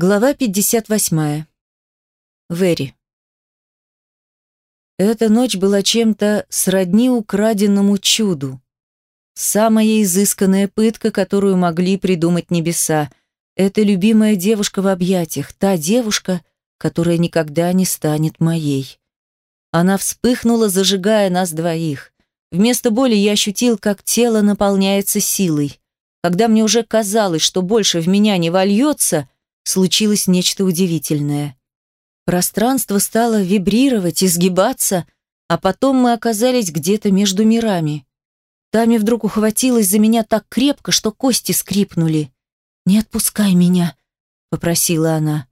Глава 58. Вэри. Эта ночь была чем-то сродни украденному чуду. Самая изысканная пытка, которую могли придумать небеса. Это любимая девушка в объятиях, та девушка, которая никогда не станет моей. Она вспыхнула, зажигая нас двоих. Вместо боли я ощутил, как тело наполняется силой. Когда мне уже казалось, что больше в меня не вольется – случилось нечто удивительное. Пространство стало вибрировать, изгибаться, а потом мы оказались где-то между мирами. Тами вдруг ухватилась за меня так крепко, что кости скрипнули. «Не отпускай меня», — попросила она.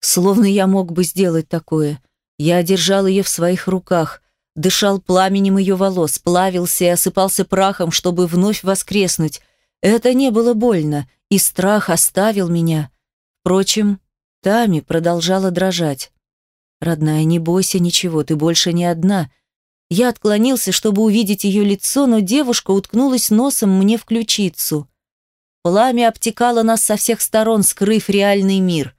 Словно я мог бы сделать такое. Я держал ее в своих руках, дышал пламенем ее волос, плавился и осыпался прахом, чтобы вновь воскреснуть. Это не было больно, и страх оставил меня. Впрочем, Тами продолжала дрожать. «Родная, не бойся ничего, ты больше не одна». Я отклонился, чтобы увидеть ее лицо, но девушка уткнулась носом мне в ключицу. Пламя обтекало нас со всех сторон, скрыв реальный мир.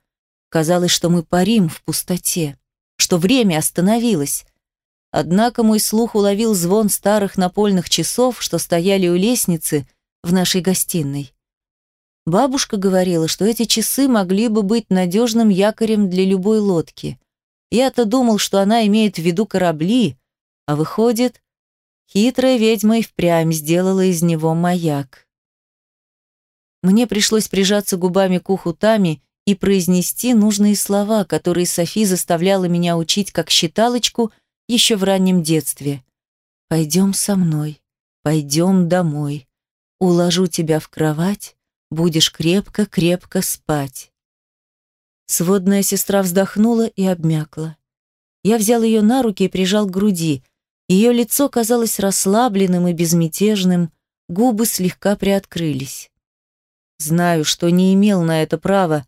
Казалось, что мы парим в пустоте, что время остановилось. Однако мой слух уловил звон старых напольных часов, что стояли у лестницы в нашей гостиной. Бабушка говорила, что эти часы могли бы быть надежным якорем для любой лодки. Я-то думал, что она имеет в виду корабли, а выходит, хитрая ведьма и впрямь сделала из него маяк. Мне пришлось прижаться губами к уху Тами и произнести нужные слова, которые Софи заставляла меня учить как считалочку еще в раннем детстве. «Пойдем со мной, пойдем домой, уложу тебя в кровать, будешь крепко-крепко спать. Сводная сестра вздохнула и обмякла. Я взял ее на руки и прижал к груди. Ее лицо казалось расслабленным и безмятежным, губы слегка приоткрылись. Знаю, что не имел на это права,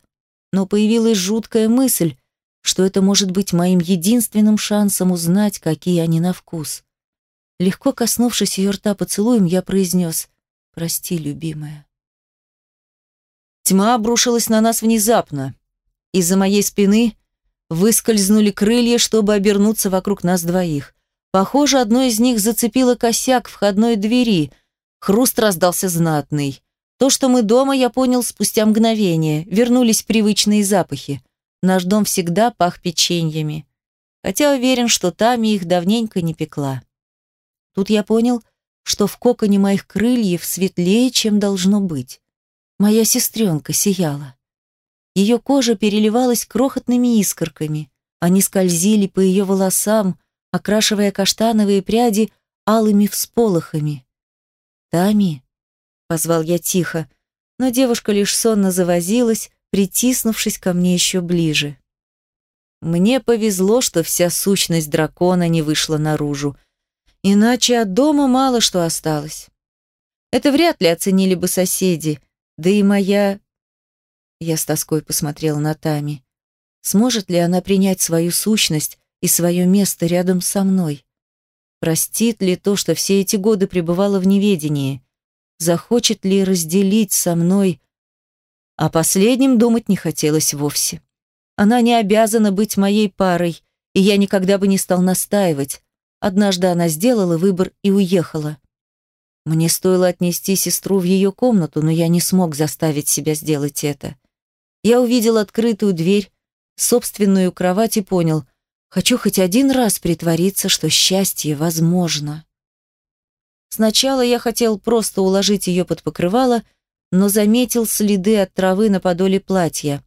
но появилась жуткая мысль, что это может быть моим единственным шансом узнать, какие они на вкус. Легко коснувшись ее рта поцелуем, я произнес «Прости, любимая». Тьма обрушилась на нас внезапно. Из-за моей спины выскользнули крылья, чтобы обернуться вокруг нас двоих. Похоже, одно из них зацепило косяк входной двери. Хруст раздался знатный. То, что мы дома, я понял спустя мгновение. Вернулись привычные запахи. Наш дом всегда пах печеньями. Хотя уверен, что Тами их давненько не пекла. Тут я понял, что в коконе моих крыльев светлее, чем должно быть. Моя сестренка сияла. Ее кожа переливалась крохотными искорками. Они скользили по ее волосам, окрашивая каштановые пряди алыми всполохами. «Тами?» — позвал я тихо, но девушка лишь сонно завозилась, притиснувшись ко мне еще ближе. Мне повезло, что вся сущность дракона не вышла наружу, иначе от дома мало что осталось. Это вряд ли оценили бы соседи — да и моя... Я с тоской посмотрела на Тами. Сможет ли она принять свою сущность и свое место рядом со мной? Простит ли то, что все эти годы пребывала в неведении? Захочет ли разделить со мной? О последнем думать не хотелось вовсе. Она не обязана быть моей парой, и я никогда бы не стал настаивать. Однажды она сделала выбор и уехала. Мне стоило отнести сестру в ее комнату, но я не смог заставить себя сделать это. Я увидел открытую дверь, собственную кровать и понял, хочу хоть один раз притвориться, что счастье возможно. Сначала я хотел просто уложить ее под покрывало, но заметил следы от травы на подоле платья.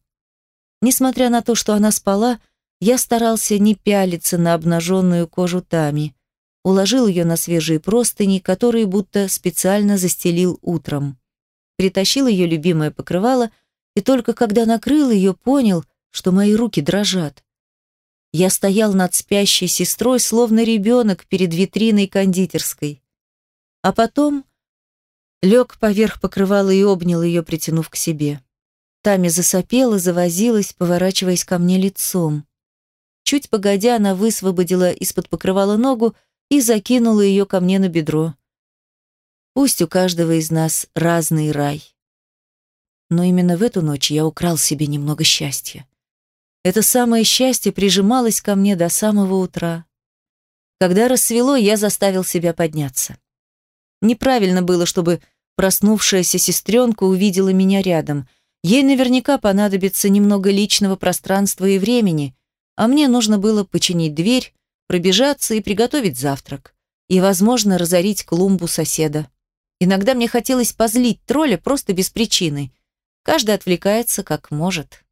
Несмотря на то, что она спала, я старался не пялиться на обнаженную кожу Тами уложил ее на свежие простыни, которые будто специально застелил утром. Притащил ее любимое покрывало, и только когда накрыл ее, понял, что мои руки дрожат. Я стоял над спящей сестрой, словно ребенок перед витриной кондитерской. А потом лег поверх покрывала и обнял ее, притянув к себе. Тами засопела, завозилась, поворачиваясь ко мне лицом. Чуть погодя, она высвободила из-под покрывала ногу и закинула ее ко мне на бедро. Пусть у каждого из нас разный рай. Но именно в эту ночь я украл себе немного счастья. Это самое счастье прижималось ко мне до самого утра. Когда рассвело, я заставил себя подняться. Неправильно было, чтобы проснувшаяся сестренка увидела меня рядом. Ей наверняка понадобится немного личного пространства и времени, а мне нужно было починить дверь, пробежаться и приготовить завтрак. И, возможно, разорить клумбу соседа. Иногда мне хотелось позлить тролля просто без причины. Каждый отвлекается как может.